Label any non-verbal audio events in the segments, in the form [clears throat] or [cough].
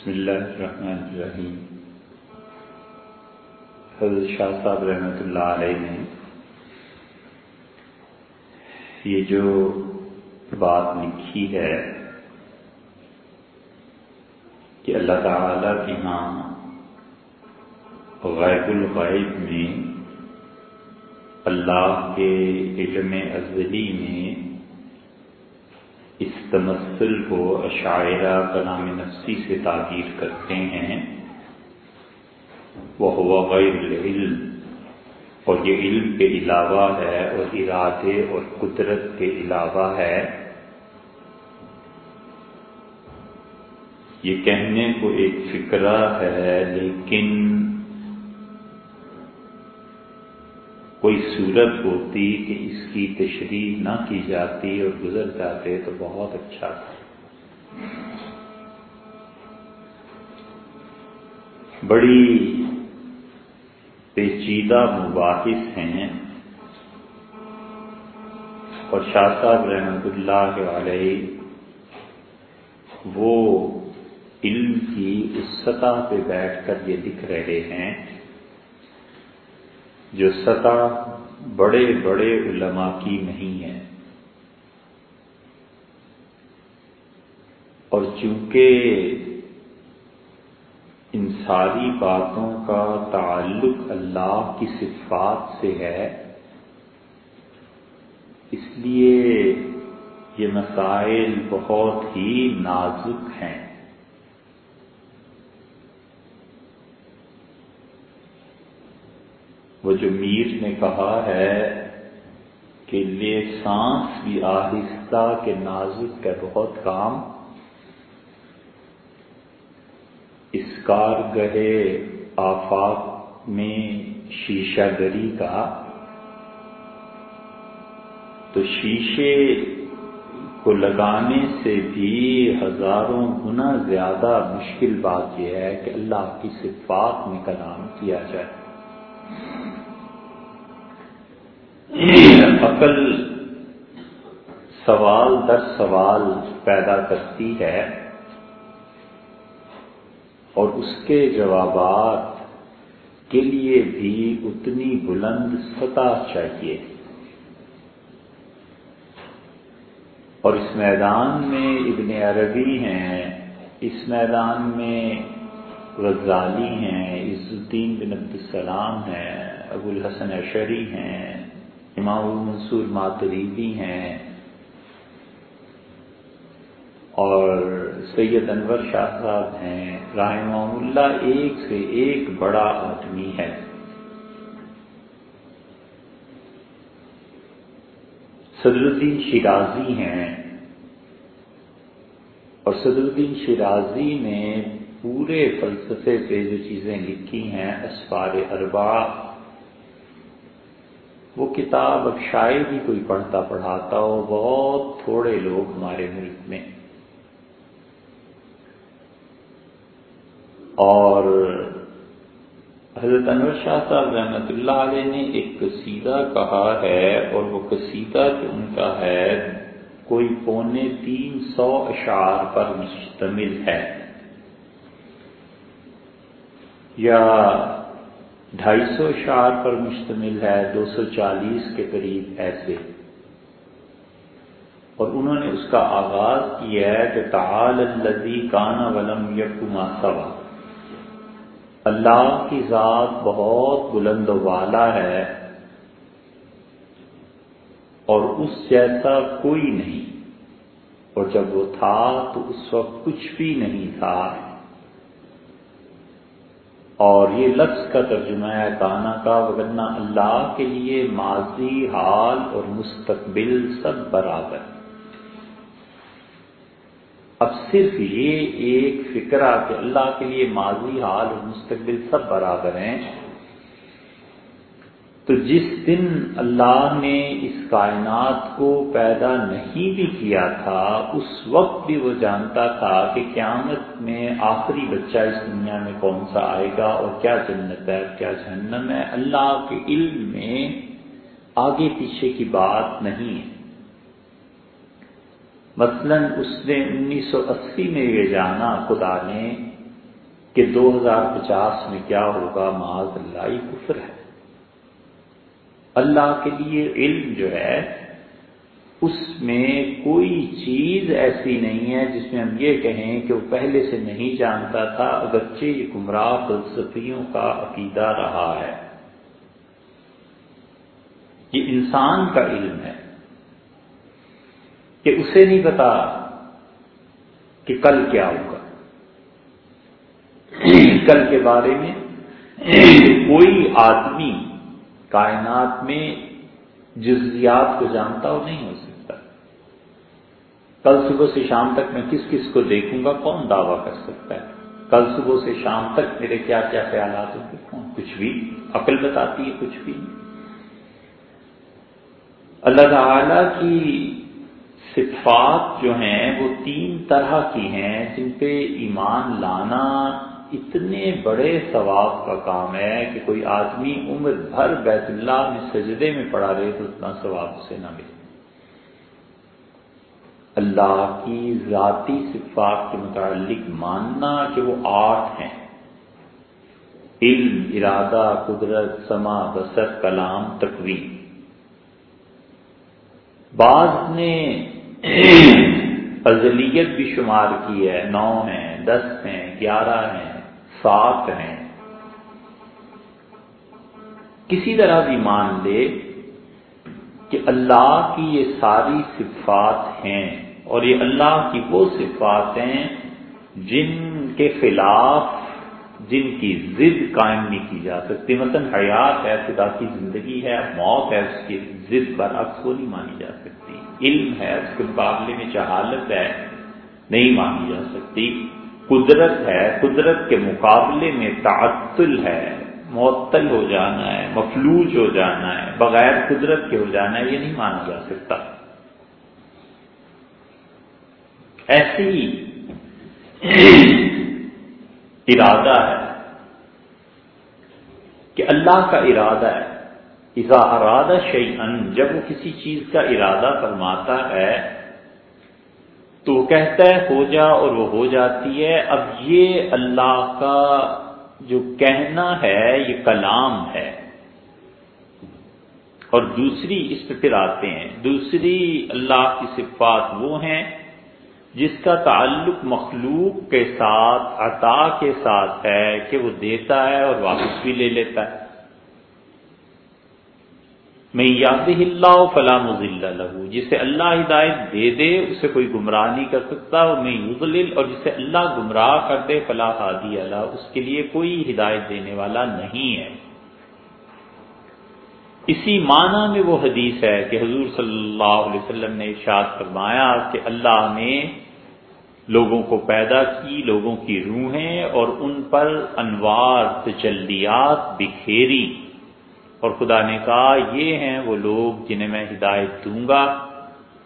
بسم اللہ الرحمن الرحیم حضرت شاہ صاحب رحمۃ اللہ علیہ نے یہ جو بات لکھی ہے کہ اللہ تعالی کے ہاں غیب الغیب میں اللہ کے علم ازلی میں تمثل کو عشاعرہ کلام نفسی سے تعبیر کرتے ہیں۔ وہ ہوا غیر العلم، اور یہ علم کے علاوہ ہے، اور ارادے اور قدرت کے علاوہ ہے۔ یہ کہنے کو ایک فکرہ ہے، لیکن کوئی صورت ہوتی کہ اس کی تشریح نہ کی جاتی اور گزر جاتے تو بہت اچھا تھا۔ بڑی پیچیدہ مباحث ہیں۔ اور شاہ صاحب رحمت اللہ علیہ وہ علم کی اس سطح پہ بیٹھ کر یہ دکھ رہے ہیں۔ جو سطح بڑے بڑے علماء کی نہیں ہے۔ اور چونکہ ان ساری باتوں کا تعلق اللہ کی صفات سے ہے، اس لیے یہ مسائل بہت ہی نازک ہیں۔ وہ جو میر نے کہا ہے کہ لے سانس بھی آہستہ کے نازک کا بہت کام۔ اس کار گہے آفاق میں شیشہ گری کا۔ تو شیشے کو لگانے سے بھی ہزاروں گنا زیادہ مشکل بات یہ ہے کہ اللہ کی صفات میں کلام کیا جائے۔ عقل سوال در سوال پیدا کرتی ہے اور اس کے جوابات کے لیے بھی اتنی بلند سطح چاہیے۔ اور اس میدان میں ابن عربی ہیں، اس میدان میں غزالی ہیں عز الدین بن عبد السلام ہیں ابو الحسن اشری ہیں امام المنصور ماتریدی ہیں اور سید انور شاہ صاحب ہیں رحمہ اللہ ایک سے ایک بڑا آدمی ہے۔ صدر الدین شیرازی ہیں۔ اور صدر الدین شیرازی نے پورے فلسفے پہ جو چیزیں لکھی ہیں، اسفار اربا وہ کتاب اب شاید ہی کوئی پڑھتا پڑھاتا ہو، بہت تھوڑے لوگ ہمارے ملک میں۔ اور حضرت انور شاہ صاحب رحمت اللہ علیہ نے ایک قصیدہ کہا ہے، اور وہ قصیدہ جو ان کا ہے، کوئی پونے تین سو اشعار پر مشتمل ہے۔ یا ڈھائی سو اشعار پر مشتمل ہے، دو سو چالیس کے قریب ایسے۔ اور انہوں نے اس کا آغاز کیا ہے کہ تعال الدی کانا ولم یقما سوا۔ اللہ کی ذات بہت بلند والا ہے اور اس جیسا کوئی نہیں۔ اور جب وہ تھا تو اس وقت کچھ بھی نہیں تھا۔ اور یہ لفظ کا ترجمہ ہے کانا کا وغیرہ اللہ کے لیے ماضی، حال اور مستقبل سب برابر۔ اب صرف یہ ایک فکرہ کہ اللہ کے لیے ماضی، حال اور مستقبل سب برابر ہیں۔ تو جس دن اللہ نے اس کائنات کو پیدا نہیں بھی کیا تھا، اس وقت بھی وہ جانتا تھا کہ قیامت میں آخری بچہ اس دنیا میں کون سا آئے گا اور کیا جنت ہے، کیا جہنم ہے۔ اللہ کے علم میں آگے پیچھے کی بات نہیں ہے۔ مثلا اس نے انیس سو اسی میں یہ جانا خدا نے کہ دو ہزار پچاس میں کیا ہوگا، معاذ اللہ کفر ہے۔ اللہ کے لیے علم جو ہے، اس میں کوئی چیز ایسی نہیں ہے جس میں ہم یہ کہیں کہ وہ پہلے سے نہیں جانتا تھا، اگرچہ یہ گمراہ فلسفیوں کا عقیدہ رہا ہے۔ یہ انسان کا علم ہے کہ اسے نہیں پتا کہ کل کیا ہوگا۔ کل کے بارے میں کوئی آدمی کائنات میں جزیات کو جانتا ہو نہیں ہو سکتا۔ کل صبح سے شام تک میں کس کس کو دیکھوں گا، کون دعویٰ کر سکتا ہے؟ کل صبح سے شام تک میرے کیا کیا خیالات ہوں گے کون؟ کچھ بھی۔ عقل بتاتی ہے کچھ بھی۔ اللہ تعالی کی صفات جو ہیں وہ تین طرح کی ہیں، جن پہ ایمان لانا اتنے بڑے ثواب کا کام ہے کہ کوئی آدمی عمر بھر بیت اللہ میں سجدے میں پڑا رہے تو اتنا ثواب اسے نہ ملے۔ اللہ کی ذاتی صفات کے متعلق ماننا کہ وہ آٹھ ہیں۔ علم، ارادہ، قدرت سما بسر کلام تقوی بعض نے [clears throat] ازلیت بھی شمار کی ہے، نو ہیں، دس ہیں، گیارہ ہیں۔ ساتھ ہیں کسی طرح بھی مان لے کہ اللہ کی یہ ساری صفات ہیں اور یہ اللہ کی وہ صفات ہیں جن کے خلاف، جن کی ضد قائم نہیں کی جا سکتی۔ مثلاً حیات ہے، خدا کی زندگی ہے، موت ہے، اس کی ضد برعکس وہ نہیں مانی جا سکتی۔ علم ہے، اس کے مقابلے میں جہالت ہے، نہیں مانی جا سکتی۔ قدرت ہے، قدرت کے مقابلے میں تعطل ہے، معطل ہو جانا ہے، مفلوج ہو جانا ہے، بغیر قدرت کے ہو جانا ہے، یہ نہیں مانا جا سکتا۔ ایسی ارادہ ہے کہ اللہ کا ارادہ ہے۔ اذا ارادہ شیئن جب وہ کسی چیز کا ارادہ فرماتا ہے تو وہ کہتا ہے ہو جا اور وہ ہو جاتی ہے۔ اب یہ اللہ کا جو کہنا ہے، یہ کلام ہے۔ اور دوسری اس پہ پھر آتے ہیں۔ دوسری اللہ کی صفات وہ ہیں جس کا تعلق مخلوق کے ساتھ، عطا کے ساتھ ہے کہ وہ دیتا ہے اور واپس بھی لے لیتا ہے۔ میں یاد اللہ فلاں لہو جسے اللہ ہدایت دے دے، اسے کوئی گمراہ نہیں کر سکتا میں یوزل اور جسے اللہ گمراہ کر دے فلاں ہادی اللہ اس کے لیے کوئی ہدایت دینے والا نہیں ہے۔ اسی معنی میں وہ حدیث ہے کہ حضور صلی اللہ علیہ وسلم نے ارشاد فرمایا کہ اللہ نے لوگوں کو پیدا کی، لوگوں کی روحیں، اور ان پر انوار، تجلیات، بکھیری۔ اور خدا نے کہا، یہ ہیں وہ لوگ جنہیں میں ہدایت دوں گا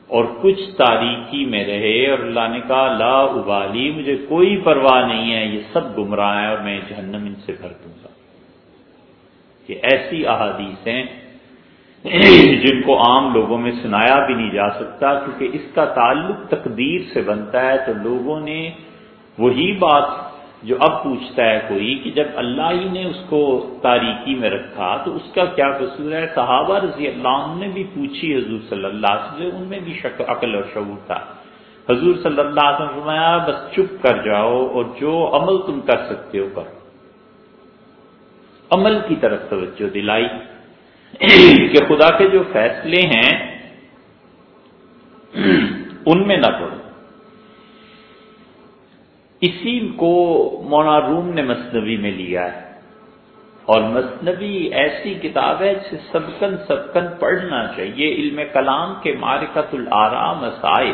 اور کچھ تاریکی میں رہے۔ اور اللہ نے کہا، لا ابالی، مجھے کوئی پرواہ نہیں ہے، یہ سب گمراہ ہیں اور میں جہنم ان سے بھر دوں گا۔ یہ ایسی احادیث ہیں جن کو عام لوگوں میں سنایا بھی نہیں جا سکتا، کیونکہ اس کا تعلق تقدیر سے بنتا ہے۔ تو لوگوں نے وہی بات جو اب پوچھتا ہے کوئی کہ جب اللہ ہی نے اس کو تاریکی میں رکھا تو اس کا کیا قصور ہے؟ صحابہ رضی اللہ عنہ نے بھی پوچھی حضور صلی اللہ علیہ وسلم، ان میں بھی شک عقل اور شعور تھا۔ حضور صلی اللہ علیہ وسلم فرمایا، بس چپ کر جاؤ اور جو عمل تم کر سکتے ہو کرو۔ عمل کی طرف توجہ دلائی۔ کہ خدا کے جو فیصلے ہیں، ان میں نہ پڑو۔ اسی کو مونا روم نے مصنوی میں لیا ہے۔ اور مصنوی ایسی کتاب ہے جسے سبکن سبکن پڑھنا چاہیے۔ علم کلام کے مارکت العرام مسائل۔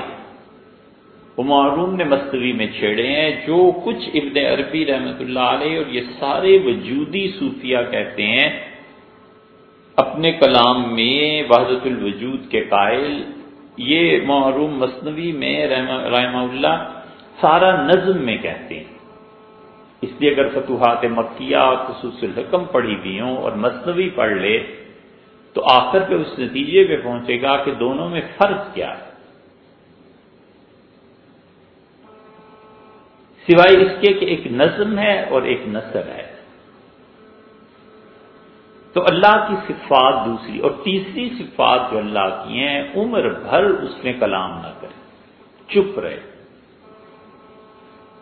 وہ معروم نے مصنوی میں چھیڑے ہیں۔ جو کچھ ابن عربی رحمت اللہ علیہ اور یہ سارے وجودی صوفیہ کہتے ہیں، اپنے کلام میں وحدت الوجود کے قائل، یہ محروم مصنوی میں رحمہ اللہ سارا نظم میں کہتے ہیں۔ اس لیے اگر فتوحات مکیہ خصوص الحکم پڑھی بھی ہوں اور مصنوعی پڑھ لے، تو آخر پہ اس نتیجے پہ پہنچے گا کہ دونوں میں فرق کیا ہے۔ سوائے اس کے کہ ایک نظم ہے اور ایک نثر ہے۔ تو اللہ کی صفات دوسری اور تیسری صفات جو اللہ کی ہیں، عمر بھر اس میں کلام نہ کرے چپ رہے۔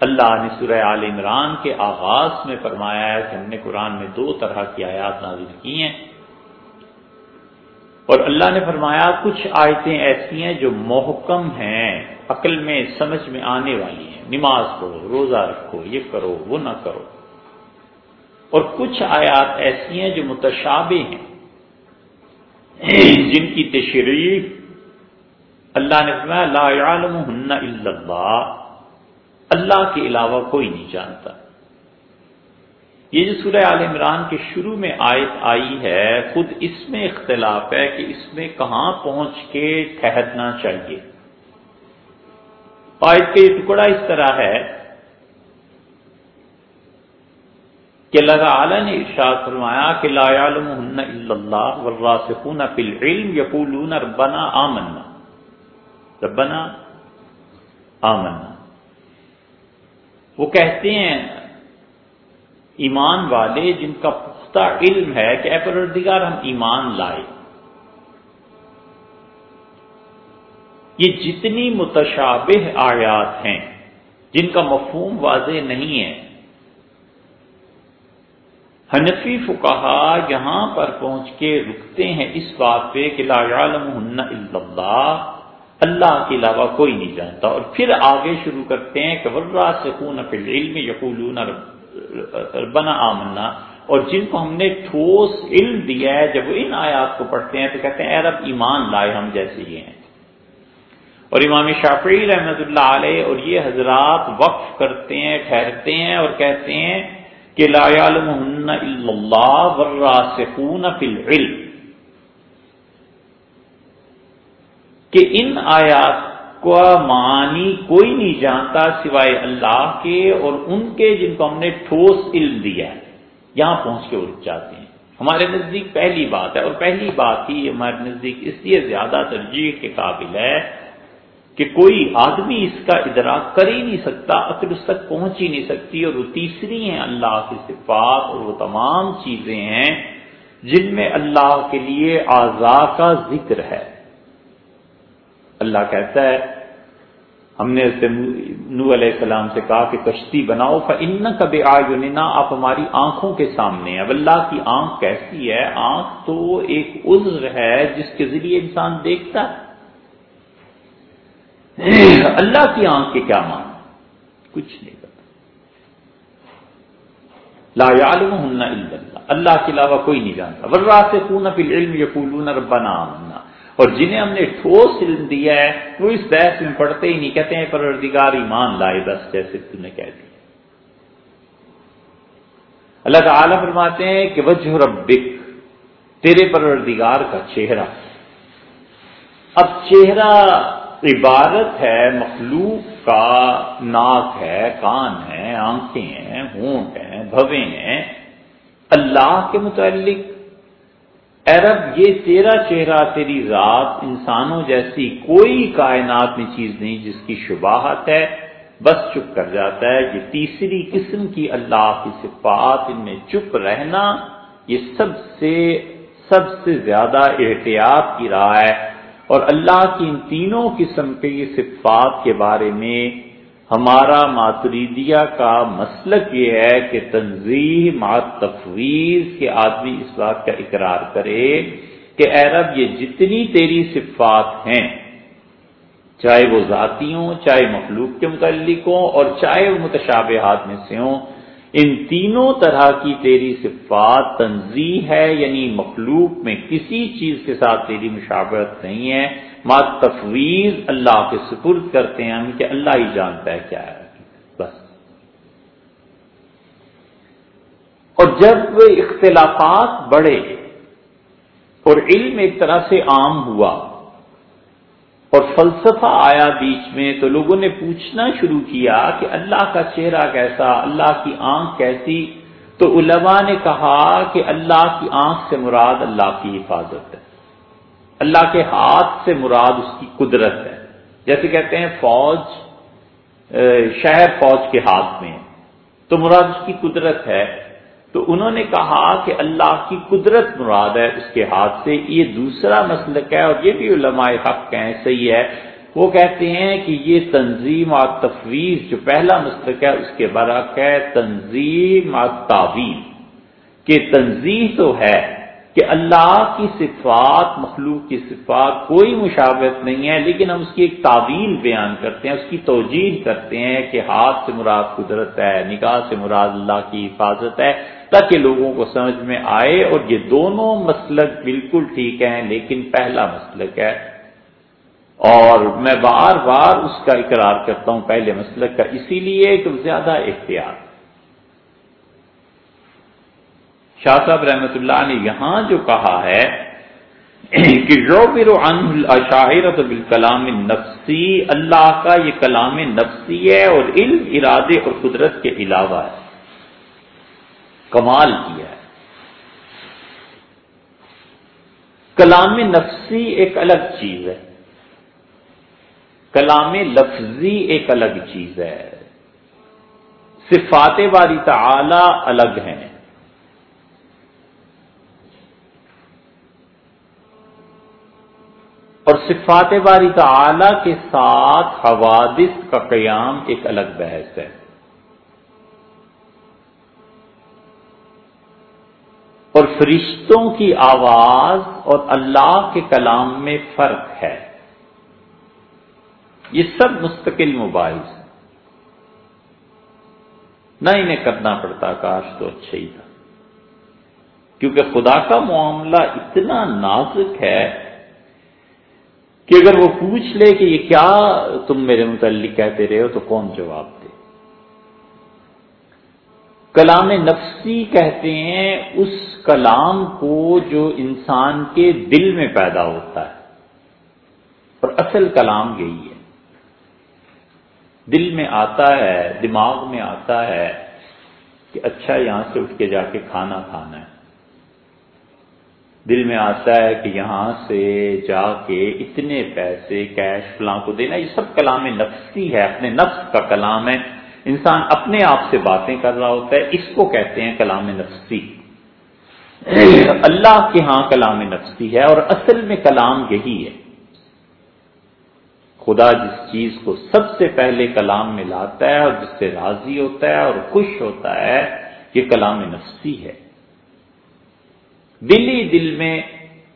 اللہ نے سورہ عال عمران کے آغاز میں فرمایا ہے کہ ہم نے قرآن میں دو طرح کی آیات نازل کی ہیں۔ اور اللہ نے فرمایا کچھ آیتیں ایسی ہیں جو محکم ہیں، عقل میں سمجھ میں آنے والی ہیں۔ نماز پڑھو، روزہ رکھو، یہ کرو، وہ نہ کرو۔ اور کچھ آیات ایسی ہیں جو متشابہ ہیں۔ جن کی تشریح اللہ نے فرمایا، لا اللہ۔ اللہ کے علاوہ کوئی نہیں جانتا۔ یہ جو سورہ عال عمران کے شروع میں آیت آئی ہے، خود اس میں اختلاف ہے کہ اس میں کہاں پہنچ کے ٹھہرنا چاہیے۔ آیت کا یہ ٹکڑا اس طرح ہے کہ اللہ تعالی نے ارشاد فرمایا کہ لا يعلمهن الا اللہ والراسخون فی العلم یقولون ربنا آمنا۔ ربنا آمنا۔ وہ کہتے ہیں، ایمان والے جن کا پختہ علم ہے کہ اے پروردگار ہم ایمان لائے۔ یہ جتنی متشابہ آیات ہیں، جن کا مفہوم واضح نہیں ہے، حنفی فکہ یہاں پر پہنچ کے رکتے ہیں اس بات پہ کہ لا اللہ۔ اللہ کے علاوہ کوئی نہیں جانتا۔ اور پھر آگے شروع کرتے ہیں کہ ورا سکون فی العلم یقولون ربنا آمنا۔ اور جن کو ہم نے ٹھوس علم دیا ہے، جب وہ ان آیات کو پڑھتے ہیں تو کہتے ہیں، اے رب، ایمان لائے ہم جیسے یہ ہیں۔ اور امام شافعی رحمت اللہ علیہ اور یہ حضرات وقف کرتے ہیں، ٹھہرتے ہیں اور کہتے ہیں کہ لا يعلمهن الا اللہ والراسخون فی العلم۔ کہ ان آیات کا معنی کوئی نہیں جانتا سوائے اللہ کے اور ان کے جن کو ہم نے ٹھوس علم دیا ہے، یہاں پہنچ کے رک جاتے ہیں۔ ہمارے نزدیک پہلی بات ہے اور پہلی بات ہی ہمارے نزدیک اس لیے زیادہ ترجیح کے قابل ہے کہ کوئی آدمی اس کا ادراک کر ہی نہیں سکتا عقل اس تک پہنچ ہی نہیں سکتی اور وہ تیسری ہیں اللہ کی صفات اور وہ تمام چیزیں ہیں جن میں اللہ کے لیے آزا کا ذکر ہے۔ اللہ کہتا ہے، ہم نے نو علیہ السلام سے کہا کہ کشتی بناؤ ان کب آنا آپ ہماری آنکھوں کے سامنے ہیں۔ اب اللہ کی آنکھ کیسی ہے؟ آنکھ تو ایک عذر ہے جس کے ذریعے انسان دیکھتا ہے۔ اللہ کی آنکھ کے کیا مان کچھ نہیں پتا۔ لا يعلمهن الا اللہ۔ اللہ کے علاوہ کوئی نہیں جانتا۔ ورا سے والراسخون فی العلم یقولون ربنا آمنا۔ اور جنہیں ہم نے ٹھوس علم دیا ہے، وہ اس بحث میں پڑھتے ہی نہیں، کہتے ہیں پروردگار ایمان لائے بس، جیسے تم نے کہہ دیا۔ اللہ تعالی فرماتے ہیں کہ وجہ ربک، تیرے پروردگار کا چہرہ۔ اب چہرہ عبارت ہے، مخلوق کا ناک ہے، کان ہے، آنکھیں ہیں، ہونٹ ہیں بھوے ہیں۔ اللہ کے متعلق عرب یہ تیرا چہرہ، تیری ذات انسانوں جیسی کوئی کائنات میں چیز نہیں جس کی شباہت ہے، بس چپ کر جاتا ہے۔ یہ تیسری قسم کی اللہ کی صفات، ان میں چپ رہنا، یہ سب سے سب سے زیادہ احتیاط کی راہ ہے۔ اور اللہ کی ان تینوں قسم کے صفات کے بارے میں ہمارا ماتریدیا کا مسلک یہ ہے کہ تنظیم مات تفویض کے آدمی اس بات کا اقرار کرے کہ اے رب یہ جتنی تیری صفات ہیں، چاہے وہ ذاتی ہوں، چاہے مخلوق کے متعلق ہوں اور چاہے وہ متشابہات میں سے ہوں، ان تینوں طرح کی تیری صفات تنظیح ہے یعنی مخلوق میں کسی چیز کے ساتھ تیری مشابہت نہیں ہے ما تفویض اللہ کے سپرد کرتے ہیں ہم کہ اللہ ہی جانتا ہے کیا ہے۔ بس۔ اور جب وہ اختلافات بڑھے اور علم ایک طرح سے عام ہوا اور فلسفہ آیا بیچ میں، تو لوگوں نے پوچھنا شروع کیا کہ اللہ کا چہرہ کیسا، اللہ کی آنکھ کیسی؟ تو علماء نے کہا کہ اللہ کی آنکھ سے مراد اللہ کی حفاظت ہے۔ اللہ کے ہاتھ سے مراد اس کی قدرت ہے۔ جیسے کہتے ہیں فوج شہر فوج کے ہاتھ میں۔ تو مراد اس کی قدرت ہے۔ تو انہوں نے کہا کہ اللہ کی قدرت مراد ہے اس کے ہاتھ سے۔ یہ دوسرا مسلک ہے اور یہ بھی علماء حق کہیں صحیح ہے۔ وہ کہتے ہیں کہ یہ تنظیم اور تفویض جو پہلا مسلک ہے، اس کے برعک ہے تنظیم اور تعویل۔ کہ تنظیم تو ہے کہ اللہ کی صفات، مخلوق کی صفات کوئی مشابت نہیں ہے، لیکن ہم اس کی ایک تعویل بیان کرتے ہیں، اس کی توجیح کرتے ہیں کہ ہاتھ سے مراد قدرت ہے، نگاہ سے مراد اللہ کی حفاظت ہے، تاکہ لوگوں کو سمجھ میں آئے اور یہ دونوں مسلک بالکل ٹھیک ہیں، لیکن پہلا مسلک ہے۔ اور میں بار بار اس کا اقرار کرتا ہوں، پہلے مسلک کا، اسی لیے کہ زیادہ احتیاط شاہ صاحب رحمت اللہ نے یہاں جو کہا ہے کہ عنشاہرت بالکلام نفسی اللہ کا یہ کلام نفسی ہے اور علم، ارادے اور قدرت کے علاوہ ہے۔ کمال کیا ہے۔ کلام نفسی ایک الگ چیز ہے۔ کلام لفظی ایک الگ چیز ہے۔ صفات باری تعالی الگ ہیں۔ اور صفات باری تعالی کے ساتھ حوادث کا قیام ایک الگ بحث ہے۔ اور فرشتوں کی آواز اور اللہ کے کلام میں فرق ہے۔ یہ سب مستقل مباحث نہ انہیں کرنا پڑتا کاش تو اچھا ہی تھا۔ کیونکہ خدا کا معاملہ اتنا نازک ہے کہ اگر وہ پوچھ لے کہ یہ کیا تم میرے متعلق کہتے رہے ہو، تو کون جواب دے؟ کلام نفسی کہتے ہیں، اس کلام کو جو انسان کے دل میں پیدا ہوتا ہے۔ اور اصل کلام یہی ہے۔ دل میں آتا ہے، دماغ میں آتا ہے کہ اچھا یہاں سے اٹھ کے جا کے کھانا کھانا ہے۔ دل میں آتا ہے کہ یہاں سے جا کے اتنے پیسے کیش فلاں کو دینا، یہ سب کلام نفسی ہے، اپنے نفس کا کلام ہے۔ انسان اپنے آپ سے باتیں کر رہا ہوتا ہے، اس کو کہتے ہیں کلام نفسی۔ اللہ کے ہاں کلام نفسی ہے اور اصل میں کلام یہی ہے۔ خدا جس چیز کو سب سے پہلے کلام میں لاتا ہے اور جس سے راضی ہوتا ہے اور خوش ہوتا ہے، یہ کلام نفسی ہے۔ دل ہی دل میں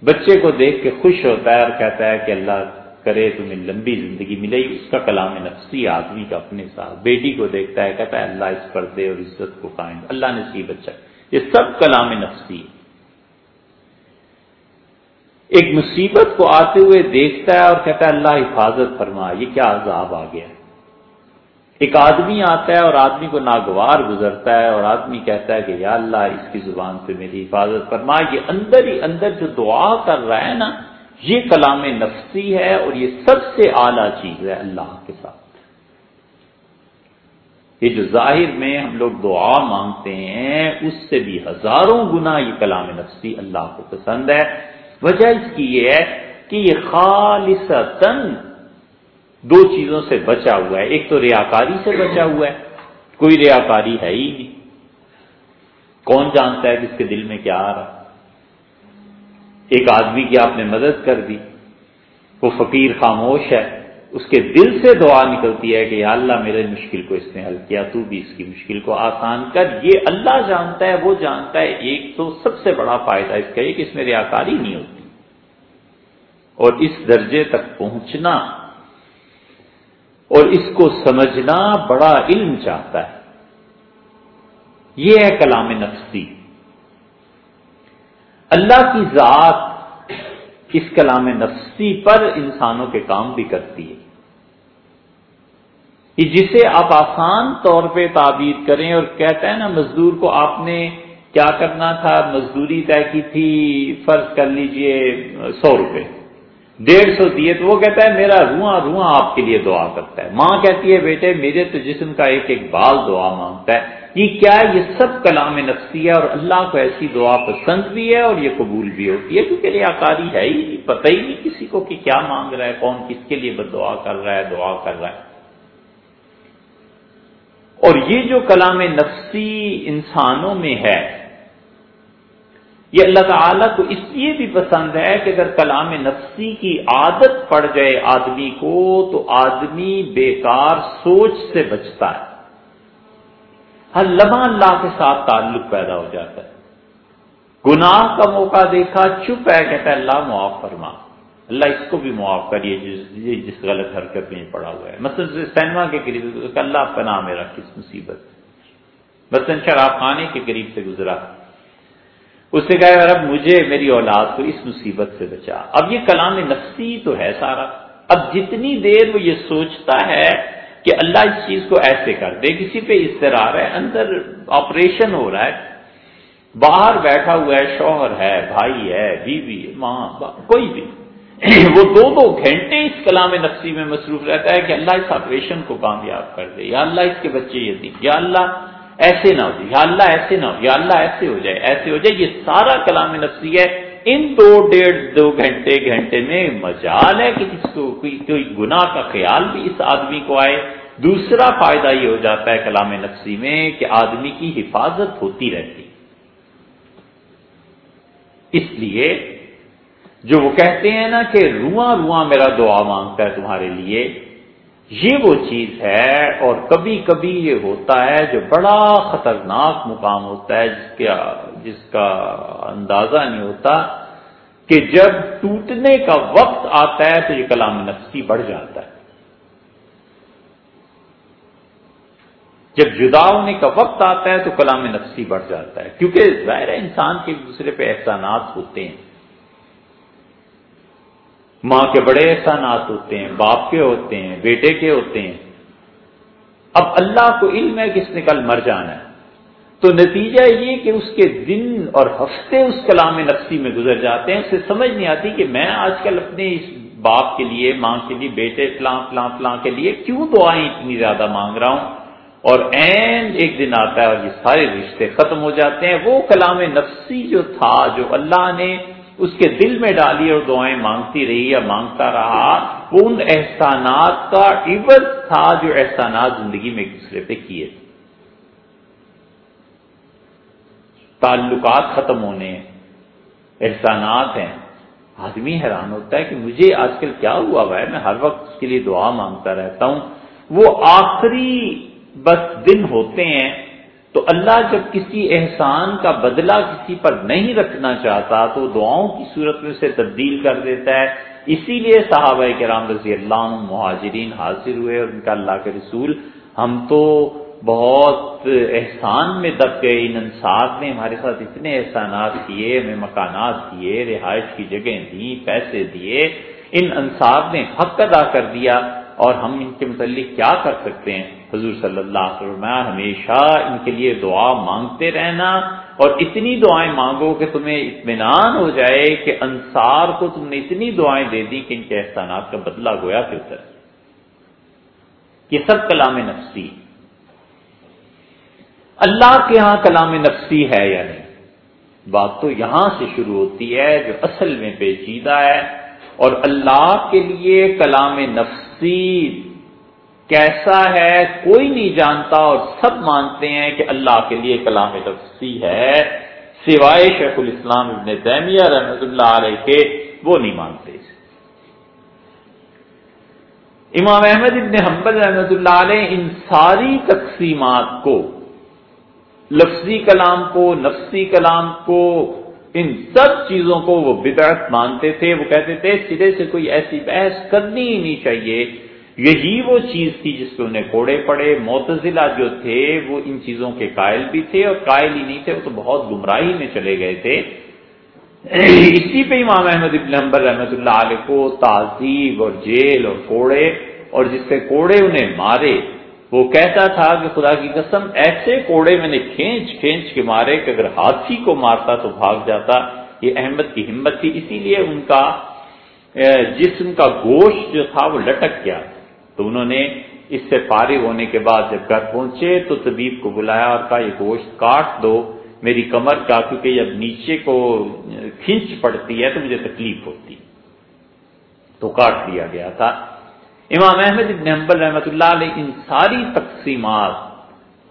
بچے کو دیکھ کے خوش ہوتا ہے اور کہتا ہے کہ اللہ کرے تمہیں لمبی زندگی ملے گی اس کا کلام نفسی آدمی کا اپنے ساتھ، بیٹی کو دیکھتا ہے، کہتا ہے اللہ اس پر دے اور عزت کو قائم، اللہ نے سی بچہ یہ سب کلام نفسی ہے ایک مصیبت کو آتے ہوئے دیکھتا ہے اور کہتا ہے اللہ حفاظت فرما، یہ کیا عذاب آ گیا ایک آدمی آتا ہے اور آدمی کو ناگوار گزرتا ہے اور آدمی کہتا ہے کہ یا اللہ اس کی زبان سے میری حفاظت فرما، یہ اندر ہی اندر جو دعا کر رہا ہے نا، یہ کلام نفسی ہے اور یہ سب سے اعلی چیز ہے اللہ کے ساتھ۔ یہ جو ظاہر میں ہم لوگ دعا مانگتے ہیں، اس سے بھی ہزاروں گنا یہ کلام نفسی اللہ کو پسند ہے۔ وجہ اس کی یہ ہے کہ یہ خالص دو چیزوں سے بچا ہوا ہے۔ ایک تو ریاکاری سے بچا ہوا ہے۔ کوئی ریاکاری ہے ہی نہیں۔ کون جانتا ہے کہ اس کے دل میں کیا آ رہا ایک آدمی کی آپ نے مدد کر دی۔ وہ فقیر خاموش ہے۔ اس کے دل سے دعا نکلتی ہے کہ یا اللہ میرے مشکل کو اس نے حل کیا، تو بھی اس کی مشکل کو آسان کر۔ یہ اللہ جانتا ہے، وہ جانتا ہے۔ ایک تو سب سے بڑا فائدہ اس کا یہ کہ اس میں ریاکاری نہیں ہوتی۔ اور اس درجے تک پہنچنا اور اس کو سمجھنا بڑا علم چاہتا ہے۔ یہ ہے کلام نفسی۔ اللہ کی ذات اس کلام نفسی پر انسانوں کے کام بھی کرتی ہے۔ کہ جسے آپ آسان طور پہ تعبیر کریں اور کہتے ہیں نا، مزدور کو آپ نے کیا کرنا تھا؟ مزدوری طے کی تھی، فرض کر لیجیے سو روپے۔ ڈیڑھ سو دیے تو وہ کہتا ہے میرا رواں رواں آپ کے لیے دعا کرتا ہے۔ ماں کہتی ہے بیٹے میرے تو جسم کا ایک ایک بال دعا مانگتا ہے۔ یہ کیا ہے؟ یہ سب کلام نفسی ہے اور اللہ کو ایسی دعا پسند بھی ہے اور یہ قبول بھی ہوتی ہے۔ کیونکہ ریاکاری ہے ہی نہیں، پتہ ہی نہیں کسی کو کہ کیا مانگ رہا ہے، کون کس کے لیے بد دعا کر رہا ہے، دعا کر رہا ہے۔ اور یہ جو کلام نفسی انسانوں میں ہے یہ اللہ تعالیٰ کو اس لیے بھی پسند ہے کہ اگر کلام نفسی کی عادت پڑ جائے آدمی کو، تو آدمی بیکار سوچ سے بچتا ہے۔ ہر لمحہ اللہ کے ساتھ تعلق پیدا ہو جاتا ہے۔ گناہ کا موقع دیکھا، چپ ہے، کہتا ہے، اللہ معاف فرما۔ اللہ اس کو بھی معاف کریے، جس جس غلط حرکت میں پڑا ہوا ہے۔ مثلاً سینما کے قریب اللہ کا نام میرا کس مصیبت مثلاً شراب خانے کے قریب سے گزرا۔ اس سے کہا رب، مجھے میری اولاد کو اس مصیبت سے بچا۔ اب یہ کلام نفسی تو ہے سارا۔ اب جتنی دیر وہ یہ سوچتا ہے کہ اللہ اس چیز کو ایسے کر دے، کسی پہ استرار ہے، اندر آپریشن ہو رہا ہے، باہر بیٹھا ہوا ہے، شوہر ہے، بھائی ہے، بیوی ہے، ماں کوئی بھی۔ [clears throat] وہ دو دو گھنٹے اس کلام نفسی میں مصروف رہتا ہے کہ اللہ اس آپریشن کو کامیاب کر دے۔ یا اللہ اس کے بچے یہ یا اللہ ایسے نہ ہو جائے، یا اللہ ایسے نہ ہو، یا اللہ ایسے ہو جائے، ایسے ہو جائے، یہ سارا کلام نفسی ہے۔ ان دو ڈیڑھ دو گھنٹے گھنٹے میں مجال ہے کہ جس کو کوئی کوئی گناہ کا خیال بھی اس آدمی کو آئے۔ دوسرا فائدہ یہ ہو جاتا ہے کلام نفسی میں کہ آدمی کی حفاظت ہوتی رہتی۔ اس لیے جو وہ کہتے ہیں نا کہ رواں رواں میرا دعا مانگتا ہے تمہارے لیے یہ وہ چیز ہے اور کبھی کبھی یہ ہوتا ہے جو بڑا خطرناک مقام ہوتا ہے جس کا جس کا اندازہ نہیں ہوتا کہ جب ٹوٹنے کا وقت آتا ہے تو یہ کلام نفسی بڑھ جاتا ہے۔ جب جدا ہونے کا وقت آتا ہے تو کلام نفسی بڑھ جاتا ہے۔ کیونکہ ظاہر ہے انسان کے دوسرے پہ احسانات ہوتے ہیں۔ ماں کے بڑے احسانات ہوتے ہیں، باپ کے ہوتے ہیں، بیٹے کے ہوتے ہیں۔ اب اللہ کو علم ہے کہ اس نے کل مر جانا ہے۔ تو نتیجہ یہ کہ اس کے دن اور ہفتے اس کلام نفسی میں گزر جاتے ہیں۔ اسے سمجھ نہیں آتی کہ میں آج کل اپنے اس باپ کے لیے، ماں کے لیے، بیٹے فلاں فلاں فلاں کے لیے کیوں دعائیں اتنی زیادہ مانگ رہا ہوں؟ اور این ایک دن آتا ہے اور یہ سارے رشتے ختم ہو جاتے ہیں۔ وہ کلام نفسی جو تھا، جو اللہ نے اس کے دل میں ڈالی اور دعائیں مانگتی رہی یا مانگتا رہا وہ ان احسانات کا عبد تھا جو احسانات زندگی میں ایک دوسرے پہ کیے۔ تھے تعلقات ختم ہونے، احسانات ہیں۔ آدمی حیران ہوتا ہے کہ مجھے آج کل کیا ہوا ہوا ہے، میں ہر وقت اس کے لیے دعا مانگتا رہتا ہوں۔ وہ آخری بس دن ہوتے ہیں تو اللہ جب کسی احسان کا بدلہ کسی پر نہیں رکھنا چاہتا تو دعاؤں کی صورت میں سے تبدیل کر دیتا ہے۔ اسی لیے صحابہ کرام رضی اللہ عنہ مہاجرین حاضر ہوئے اور ان کا اللہ کے رسول ہم تو بہت احسان میں دب گئے۔ ان انصاف نے ہمارے ساتھ اتنے احسانات کیے، ہمیں مکانات دیے، رہائش کی جگہیں دی پیسے دیے۔ ان انصاف نے حق ادا کر دیا اور ہم ان کے متعلق کیا کر سکتے ہیں؟ حضور صلی اللہ علیہ وسلم ہمیشہ ان کے لیے دعا مانگتے رہنا اور اتنی دعائیں مانگو کہ تمہیں اطمینان ہو جائے کہ انصار کو تم نے اتنی دعائیں دے دی کہ ان کے احسانات کا بدلہ گویا کہ اتر یہ سب کلام نفسی۔ اللہ کے ہاں کلام نفسی ہے یا نہیں؟ بات تو یہاں سے شروع ہوتی ہے جو اصل میں پیچیدہ ہے اور اللہ کے لیے کلام نفسی کیسا ہے، کوئی نہیں جانتا اور سب مانتے ہیں کہ اللہ کے لیے کلام تفسی ہے۔ سوائے شیخ الاسلام ابن تیمیہ رحمۃ اللہ علیہ کے، وہ نہیں مانتے۔ امام احمد ابن حنبل رحمۃ اللہ علیہ ان ساری تقسیمات کو، لفظی کلام کو، نفسی کلام کو، ان سب چیزوں کو وہ بدعت مانتے تھے۔ وہ کہتے تھے، سرے سے کوئی ایسی بحث کرنی ہی نہیں چاہیے۔ یہی وہ چیز تھی جس پہ انہیں کوڑے پڑے۔ معتزلہ جو تھے، وہ ان چیزوں کے قائل بھی تھے اور قائل ہی نہیں تھے، وہ تو بہت گمراہی میں چلے گئے تھے۔ اسی پہ امام احمد ابن حنبل رحمۃ اللہ علیہ کو تعزیب اور جیل اور کوڑے اور جس سے کوڑے انہیں مارے، وہ کہتا تھا کہ خدا کی قسم، ایسے کوڑے میں نے کھینچ کھینچ کے مارے کہ اگر ہاتھی کو مارتا تو بھاگ جاتا۔ یہ احمد کی ہمت تھی، اسی لیے ان کا، جسم کا گوشت جو تھا وہ لٹک گیا۔ تو انہوں نے اس سے فارغ ہونے کے بعد جب گھر پہنچے تو طبیب کو بلایا اور کہا، یہ گوشت کاٹ دو، میری کمر کا، کیونکہ جب نیچے کو کھینچ پڑتی ہے تو مجھے تکلیف ہوتی تو کاٹ دیا گیا تھا۔ امام احمد ابن حنبل رحمۃ اللہ علیہ ان ساری تقسیمات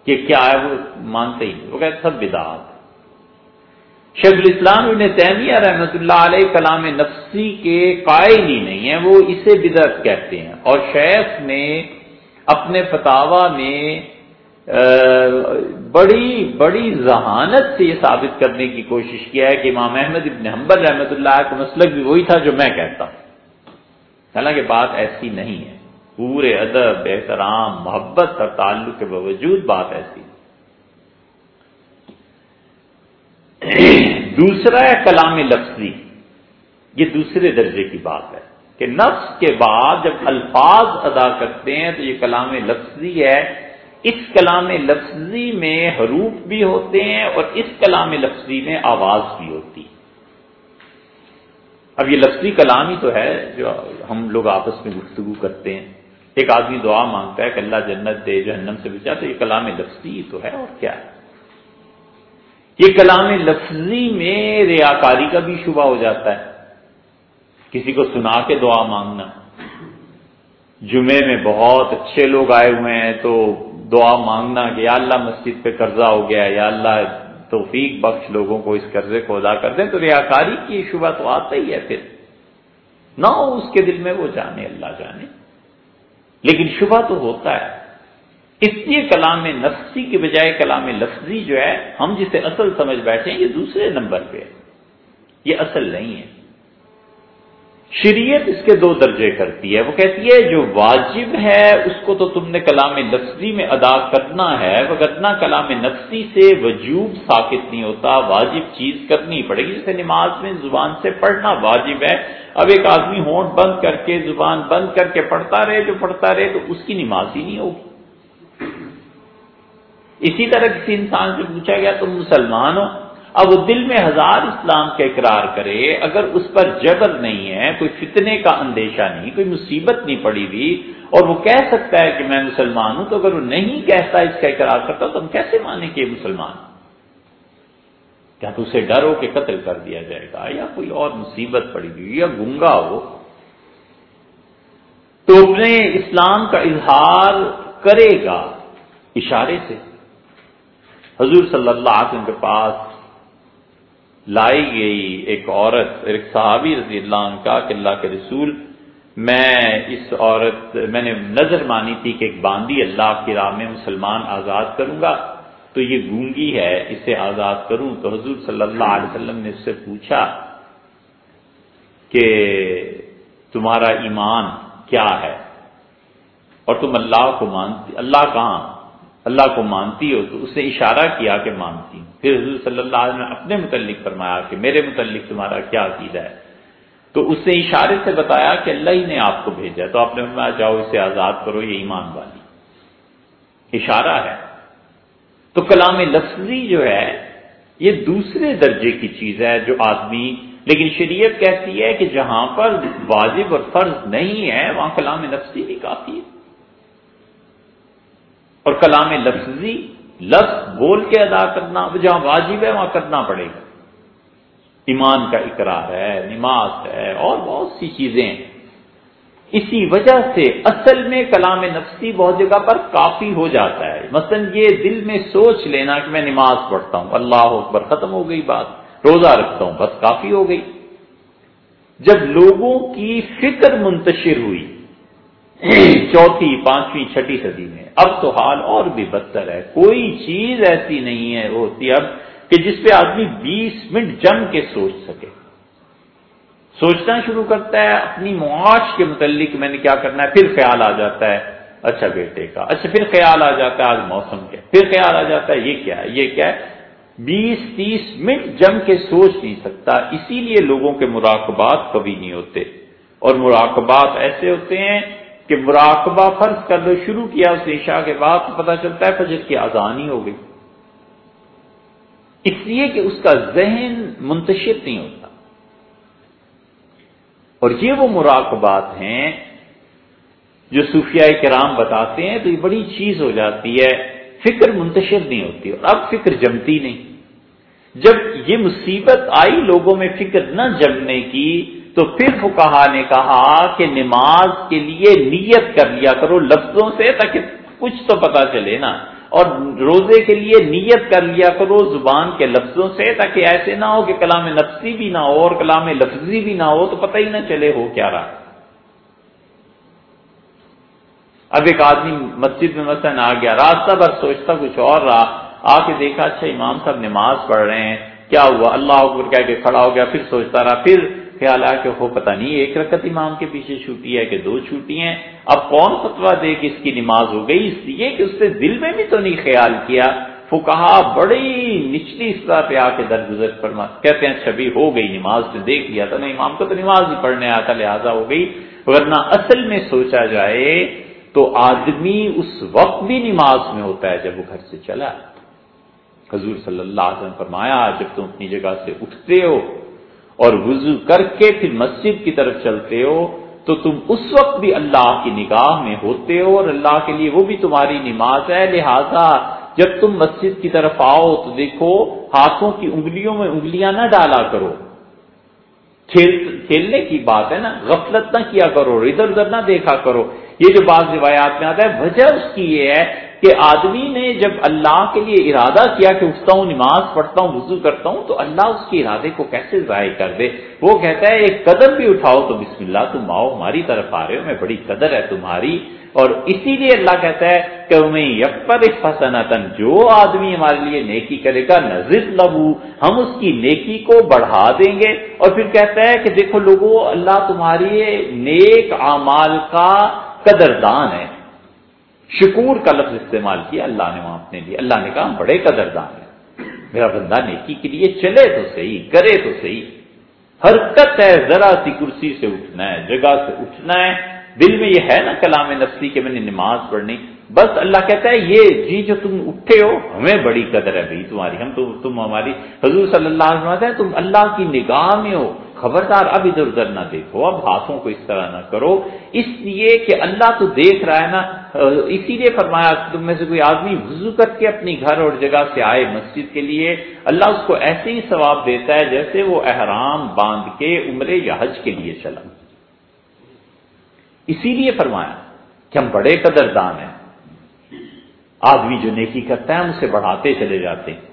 کہ کیا ہے وہ مانتے ہی وہ کہتے سب بدعات۔ شیخ الاسلام ابن تیمیہ رحمۃ اللہ علیہ کلام نفسی کے قائل ہی نہیں ہیں، وہ اسے بدعت کہتے ہیں۔ اور شیخ نے اپنے فتوا میں بڑی بڑی ذہانت سے یہ ثابت کرنے کی کوشش کیا ہے کہ امام احمد ابن حنبل رحمۃ اللہ کا مسلک بھی وہی تھا جو میں کہتا ہوں۔ حالانکہ بات ایسی نہیں ہے۔ پورے ادب، احترام، محبت اور تعلق کے باوجود بات ایسی۔ دوسرا ہے کلام لفظی۔ یہ دوسرے درجے کی بات ہے کہ نفس کے بعد جب الفاظ ادا کرتے ہیں تو یہ کلام لفظی ہے۔ اس کلام لفظی میں حروف بھی ہوتے ہیں اور اس کلام لفظی میں آواز بھی ہوتی۔ اب یہ لفظی کلام ہی تو ہے جو ہم لوگ آپس میں گفتگو کرتے ہیں۔ ایک آدمی دعا مانگتا ہے کہ اللہ جنت دے جہنم سے بچا تو یہ کلام لفظی ہی تو ہے اور کیا ہے؟ یہ کلام لفظی میں ریاکاری کا بھی شبہ ہو جاتا ہے۔ کسی کو سنا کے دعا مانگنا۔ جمعے میں بہت اچھے لوگ آئے ہوئے ہیں تو دعا مانگنا کہ یا اللہ مسجد پہ قرضہ ہو گیا یا اللہ توفیق بخش لوگوں کو اس قرضے کو ادا کر دیں۔ تو ریاکاری کی شبہ تو آتا ہی ہے پھر۔ نہ ہو اس کے دل میں وہ جانے، اللہ جانے۔ لیکن شبہ تو ہوتا ہے۔ اس لیے کلام نفسی کے بجائے کلام لفظی جو ہے، ہم جسے اصل سمجھ بیٹھے ہیں، یہ دوسرے نمبر پہ ہے۔ یہ اصل نہیں ہے۔ شریعت اس کے دو درجے کرتی ہے۔ وہ کہتی ہے، جو واجب ہے، اس کو تو تم نے کلام لفظی میں ادا کرنا ہے وغیرہ کلام نفسی سے وجوب ثابت نہیں ہوتا، واجب چیز کرنی پڑے گی۔ جیسے نماز میں زبان سے پڑھنا واجب ہے، اب ایک آدمی ہونٹ بند کر کے، زبان بند کر کے پڑھتا رہے، جو پڑھتا رہے تو اس کی نماز ہی نہیں ہوگی۔ اسی طرح کسی انسان سے پوچھا گیا، تم مسلمان ہو؟ اب وہ دل میں ہزار اسلام کا اقرار کرے، اگر اس پر جبر نہیں ہے، کوئی فتنے کا اندیشہ نہیں، کوئی مصیبت نہیں پڑی ہوئی، اور وہ کہہ سکتا ہے کہ میں مسلمان ہوں، تو اگر وہ نہیں کہتا اس کا اقرار کرتا، تو ہم کیسے مانیں کہ یہ مسلمان کیا تو اسے ڈر ہو کہ قتل کر دیا جائے گا، یا کوئی اور مصیبت پڑی ہوئی یا گنگا ہو؟ تو اپنے اسلام کا اظہار کرے گا اشارے سے۔ حضور صلی اللہ علیہ وسلم کے پاس لائی گئی ایک عورت، ایک صحابی رضی اللہ عنہ کا کہ اللہ کے رسول میں اس عورت، میں نے نظر مانی تھی کہ ایک باندی اللہ کی راہ میں مسلمان آزاد کروں گا، تو یہ گونگی ہے، اسے آزاد کروں۔ تو حضور صلی اللہ علیہ وسلم نے اس سے پوچھا کہ تمہارا ایمان کیا ہے؟ اور تم اللہ کو مانتی اللہ کہاں؟ اللہ کو مانتی ہو تو اس نے اشارہ کیا کہ مانتی ہوں۔ پھر حضور صلی اللہ علیہ نے اپنے متعلق فرمایا کہ میرے متعلق تمہارا کیا عقیدہ ہے؟ تو اس نے اشارے سے بتایا کہ اللہ ہی نے آپ کو بھیجا تو آپ نے فرمایا، جاؤ اسے آزاد کرو، یہ ایمان والی۔ اشارہ ہے۔ تو کلام لفظی جو ہے، یہ دوسرے درجے کی چیز ہے جو آدمی، لیکن شریعت کہتی ہے کہ جہاں پر واجب اور فرض نہیں ہے، وہاں کلام لفظی بھی کافی ہے۔ اور کلام لفظی، لفظ بول کے ادا کرنا جہاں واجب ہے، وہاں کرنا پڑے گا۔ ایمان کا اقرار ہے، نماز ہے، اور بہت سی چیزیں اسی وجہ سے اصل میں کلام نفسی بہت جگہ پر کافی ہو جاتا ہے۔ مثلا یہ دل میں سوچ لینا کہ میں نماز پڑھتا ہوں، اللہ اکبر، ختم ہو گئی بات، روزہ رکھتا ہوں، بس کافی ہو گئی۔ جب لوگوں کی فکر منتشر ہوئی چوتھی، پانچویں، چھٹی صدی میں۔ اب تو حال اور بھی بدتر ہے۔ کوئی چیز ایسی نہیں ہے ہوتی اب کہ جس پہ آدمی بیس منٹ جم کے سوچ سکے۔ سوچنا شروع کرتا ہے، اپنی معاش کے متعلق میں نے کیا کرنا ہے، پھر خیال آ جاتا ہے اچھا بیٹے کا۔ اچھا پھر خیال آ جاتا ہے آج موسم کے۔ پھر خیال آ جاتا ہے، یہ کیا ہے؟ یہ کیا ہے؟ بیس، تیس منٹ جم کے سوچ نہیں سکتا۔ اسی لیے لوگوں کے مراقبات کبھی نہیں ہوتے۔ اور مراقبات ایسے ہوتے ہیں کہ مراقبہ فرض کر لو شروع کیا، اس عشاء کے بعد تو پتا چلتا ہے فجر کی آزان ہی ہو گئی۔ اس لیے کہ اس کا ذہن منتشر نہیں ہوتا۔ اور یہ وہ مراقبات ہیں جو صوفیاء کرام بتاتے ہیں تو یہ بڑی چیز ہو جاتی ہے، فکر منتشر نہیں ہوتی۔ اور اب فکر جمتی نہیں۔ جب یہ مصیبت آئی لوگوں میں فکر نہ جمنے کی تو پھر فکہ نے کہا کہ نماز کے لیے نیت کر لیا کرو، لفظوں سے، تاکہ کچھ تو پتا چلے نا۔ اور روزے کے لیے نیت کر لیا کرو زبان کے لفظوں سے، تاکہ ایسے نہ ہو کہ کلام نفسی بھی نہ ہو اور کلام لفظی بھی نہ ہو، تو پتہ ہی نہ چلے ہو کیا رہا۔ اب ایک آدمی مسجد میں مثلا آ گیا، راستہ بھر سوچتا کچھ اور رہا۔ آ کے دیکھا اچھا امام صاحب نماز پڑھ رہے ہیں، کیا ہوا؟ اللہ اکبر کہہ کے کھڑا ہو گیا، پھر سوچتا رہا۔ پھر خیال آیا کہ ہو پتا نہیں، ایک رکت امام کے پیچھے چھوٹی ہے کہ دو چھوٹی ہیں، اب کون فتوا دے کہ اس کی نماز ہو گئی؟ اس لیے کہ اس نے دل میں بھی تو نہیں خیال کیا۔ وہ کہا بڑی نچلی طرح پہ آ کے درگزر فرما، کہتے ہیں اچھا چھبی ہو گئی، نماز نے دیکھ لیا تھا نا امام کو تو نماز ہی پڑھنے آتا لہٰذا ہو گئی۔ ورنہ اصل میں سوچا جائے تو آدمی اس وقت بھی نماز میں ہوتا ہے جب وہ گھر سے چلا۔ حضور صلی اللہ علیہ وسلم فرمایا، جب تم اپنی جگہ سے اٹھتے ہو اور وضو کر کے پھر مسجد کی طرف چلتے ہو، تو تم اس وقت بھی اللہ کی نگاہ میں ہوتے ہو اور اللہ کے لیے وہ بھی تمہاری نماز ہے۔ لہذا جب تم مسجد کی طرف آؤ تو دیکھو، ہاتھوں کی انگلیوں میں انگلیاں نہ ڈالا کرو۔ کھیل، کھیلنے کی بات ہے نا، غفلت نہ کیا کرو، ادھر ادھر نہ دیکھا کرو۔ یہ جو بعض روایات میں آتا ہے، وجہ اس کی یہ ہے کہ آدمی نے جب اللہ کے لیے ارادہ کیا کہ اٹھتا ہوں، نماز پڑھتا ہوں، وضو کرتا ہوں، تو اللہ اس کے ارادے کو کیسے ضائع کر دے؟ وہ کہتا ہے، ایک قدم بھی اٹھاؤ تو بسم اللہ، تم آؤ، ہماری طرف آ رہے ہو، میں بڑی قدر ہے تمہاری۔ اور اسی لیے اللہ کہتا ہے کہ میں یکر فسنتن جو آدمی ہمارے لیے نیکی کرے گا نظر لبو ہم اس کی نیکی کو بڑھا دیں گے۔ اور پھر کہتا ہے کہ دیکھو لوگوں اللہ تمہاری نیک اعمال کا قدردان ہے۔ شکور کا لفظ استعمال کیا، اللہ نے وہاں اپنے لیے۔ اللہ نے کہا بڑے قدردان ہے میرا بندہ نیکی کے لیے چلے تو صحیح، کرے تو صحیح۔ حرکت ہے، ذرا سی کرسی سے اٹھنا ہے، جگہ سے اٹھنا ہے۔ دل میں یہ ہے نا کلام نفسی کہ میں نے نماز پڑھنی۔ بس اللہ کہتا ہے، یہ جی جو تم اٹھے ہو، ہمیں بڑی قدر ہے بھائی تمہاری۔ ہم تو تم ہماری حضور صلی اللہ علیہ وسلم تم اللہ کی نگاہ میں ہو۔ خبردار اب ادھر ادھر نہ دیکھو، اب ہاتھوں کو اس طرح نہ کرو۔ اس لیے کہ اللہ تو دیکھ رہا ہے نا اسی لیے فرمایا، تم میں سے کوئی آدمی وضو کر کے اپنی گھر اور جگہ سے آئے مسجد کے لیے، اللہ اس کو ایسے ہی ثواب دیتا ہے جیسے وہ احرام باندھ کے عمرے یا حج کے لیے چلا۔ اسی لیے فرمایا کہ ہم بڑے قدردان ہیں۔ آدمی جو نیکی کرتا ہے، ہم اسے بڑھاتے چلے جاتے ہیں۔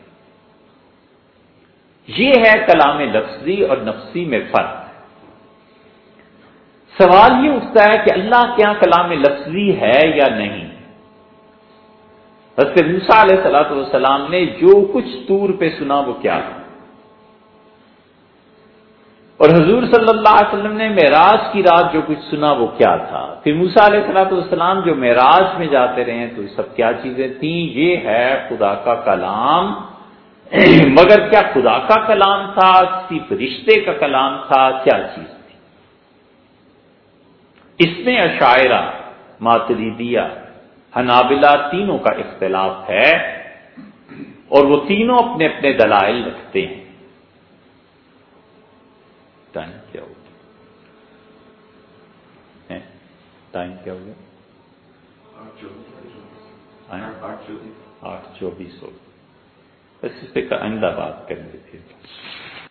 یہ ہے کلام لفظی اور نفسی میں فرق۔ سوال یہ اٹھتا ہے کہ اللہ کیا ہاں کلام لفظی ہے یا نہیں؟ حضرت موسا علیہ صلاح والسلام نے جو کچھ طور پہ سنا وہ کیا؟ تھا اور حضور صلی اللہ علیہ وسلم نے معراج کی رات جو کچھ سنا وہ کیا تھا؟ پھر موسا علیہ صلاح والسلام جو معراج میں جاتے رہے تو یہ سب کیا چیزیں تھیں؟ یہ ہے خدا کا کلام [clears throat] مگر کیا خدا کا کلام تھا؟ کسی فرشتے کا کلام تھا؟ کیا چیز تھی؟ اس میں عشاعرہ ماتریدیا حنابلہ تینوں کا اختلاف ہے اور وہ تینوں اپنے اپنے دلائل رکھتے ہیں۔ ٹائم کیا ہو گیا؟ ٹائم کیا ہو گیا؟ آٹھ چوبیس۔ ہو گیا بس اس پہ آئندہ بات کریں گے